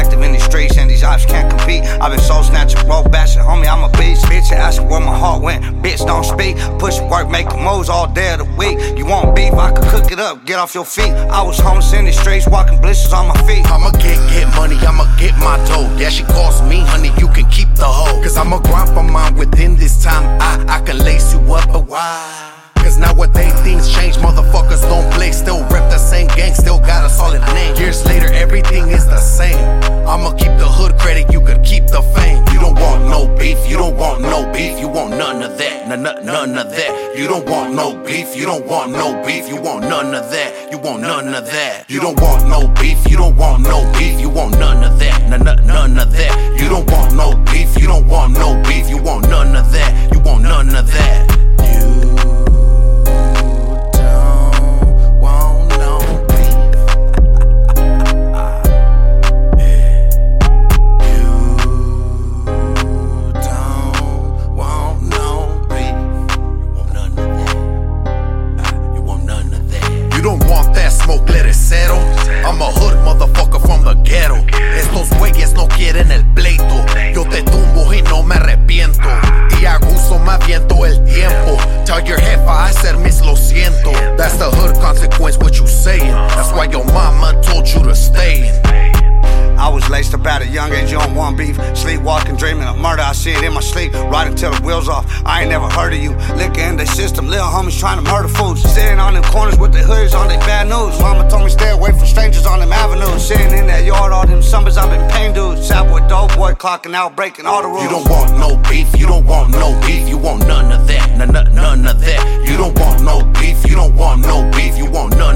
Active in these streets and these ops can't compete. I've been soul snatching, rope bashing, homie, I'm a beast. Bitch, ask where my heart went. Bitch, don't speak. Push work, make moves all day of the week. You want beef? I could cook it up, get off your feet. I was homeless in the streets, walking blisters on my feet. I'ma get, get money, I'ma get my dough. Yeah, she cost me, honey, you can keep the hoe. Cause I'ma grind for mine within this time. I, I can lace you up, but why? Cause nowadays things change, motherfuckers don't play. Still rep the same gang, still got a solid name. Years later, everything is the same. I'ma keep the hood credit, you could keep the fame. You don't want no beef, you don't want no beef, you want none of that, none, none, none of that. You don't want no beef, you don't want no beef, you want none of that, you want none of that. You don't want no beef, you don't want no beef, you want none of that, none, none of that. You don't want no beef, you don't want I'm a hood motherfucker from the ghetto. Estos güeyes no quieren el pleito. Yo te tumbo y no me arrepiento. Y a gusto me aviento el tiempo. Tell your jefa I said miss lo siento. That's the hood consequence, what you saying. That's why your mama told you to stay. I was laced up at a young age, don't want beef. Sleepwalking, dreaming of murder, I see it in my sleep. Riding till the wheels off, I ain't never heard of you. Liquor in the system, little homies trying to murder fools. Sitting on them corners with the with dope boy, clocking out, breaking all the rules. You don't want no beef, you don't want no beef, you want none of that, none, none, none of that. You don't want no beef, you don't want no beef, you want none